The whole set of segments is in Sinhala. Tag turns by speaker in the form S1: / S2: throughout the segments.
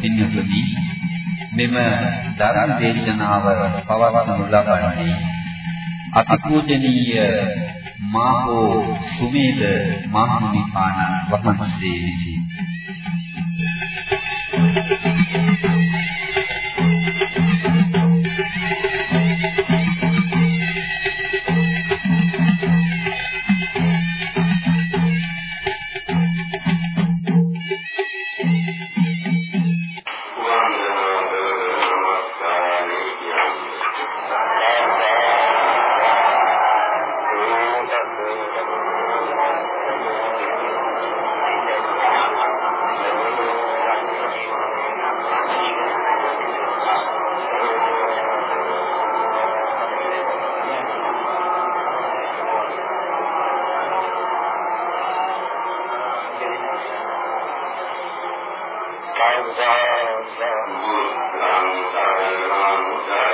S1: පින්තුනි මෙම ධර්ම දේශනාව පවත්වනු ලබන්නේ අතිපූජනීය මාහෝ සුමේද මහමුනිපාණන් වහන්සේ විසිනි.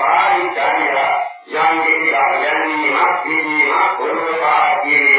S1: පාරිචාරිය යම් කෙනෙක් යන්නීමක් පිළිමක් පොළොපාක් කිරීමක්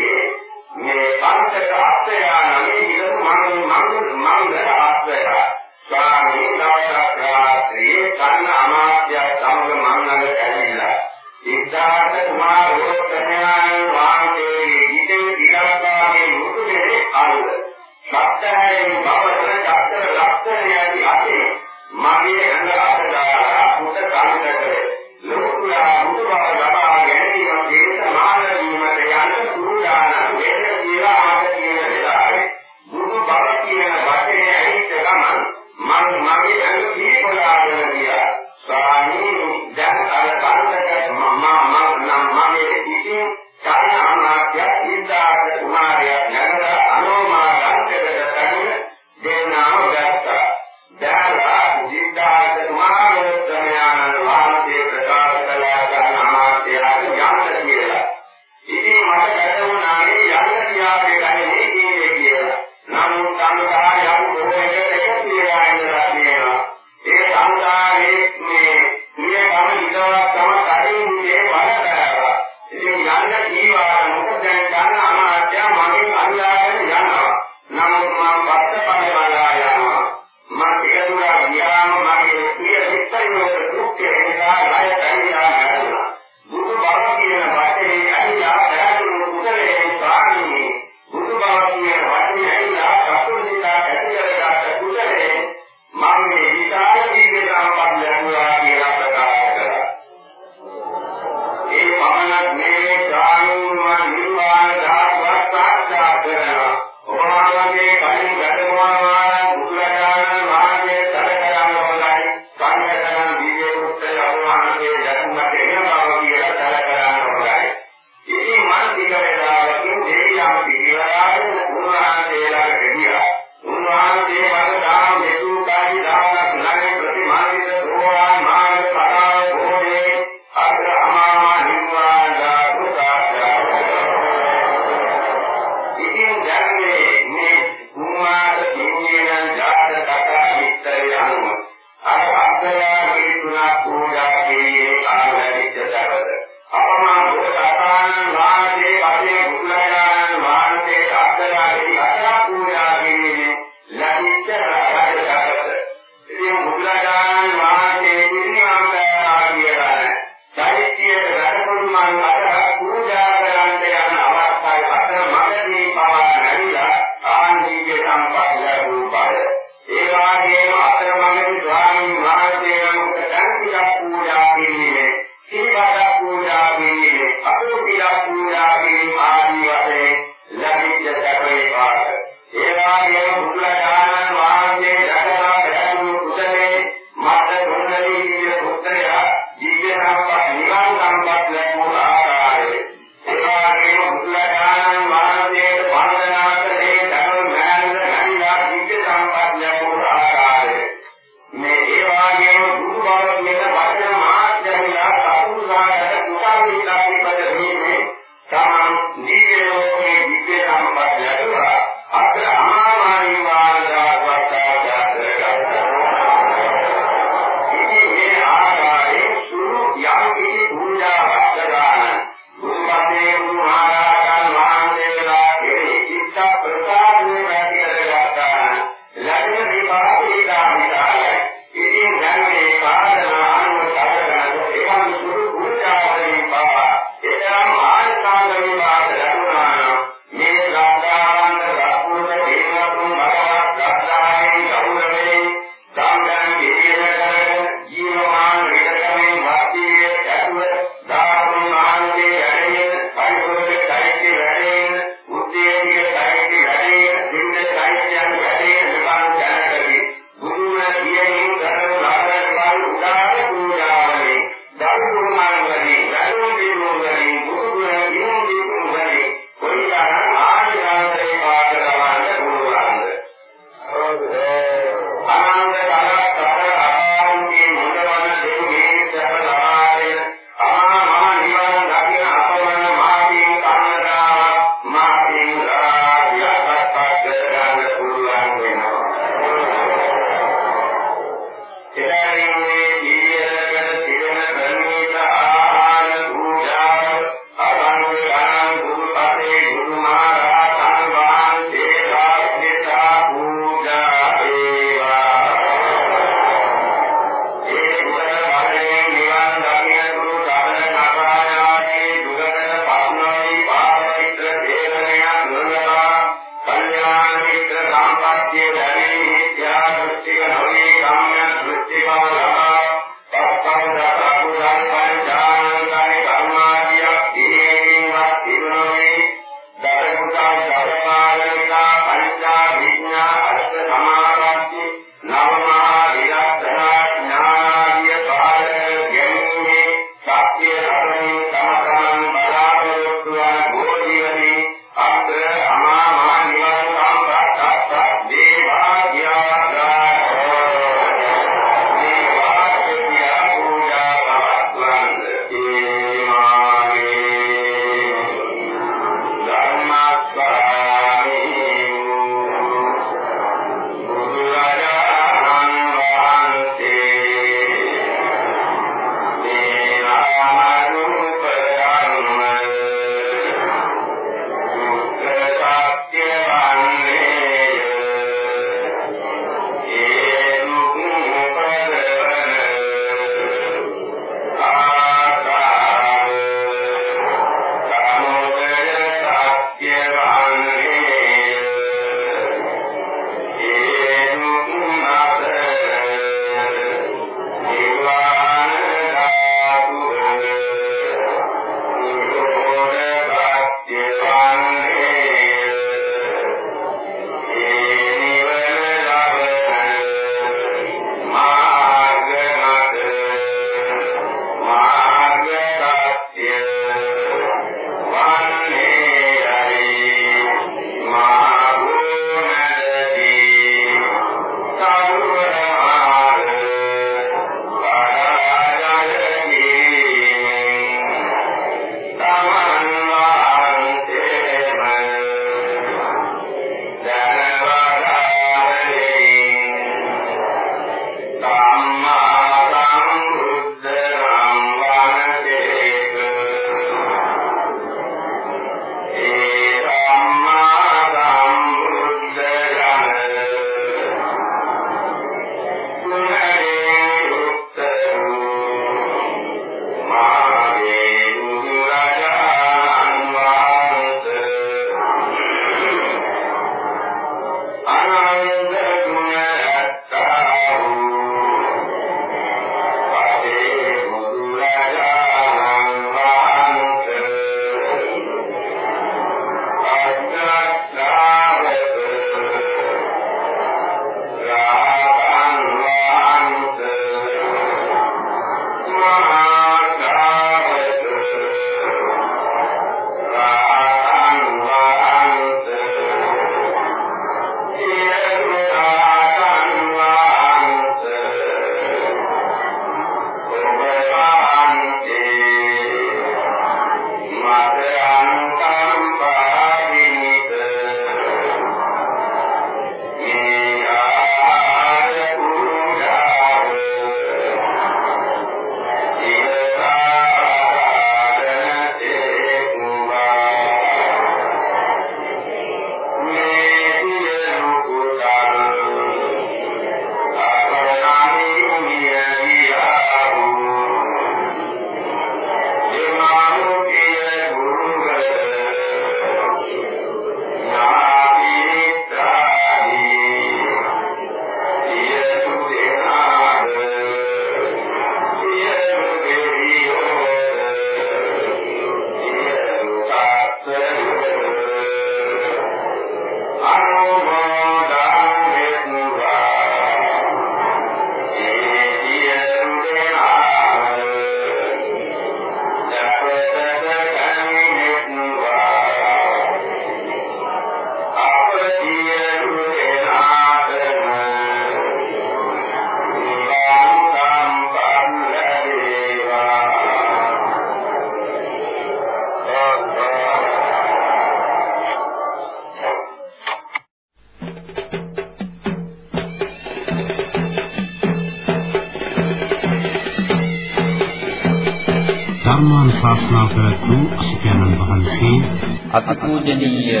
S2: අතිපූජනීය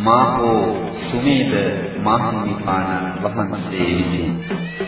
S2: මාහෝ සුමේද මහනිපාන වහන්සේ විසිනි.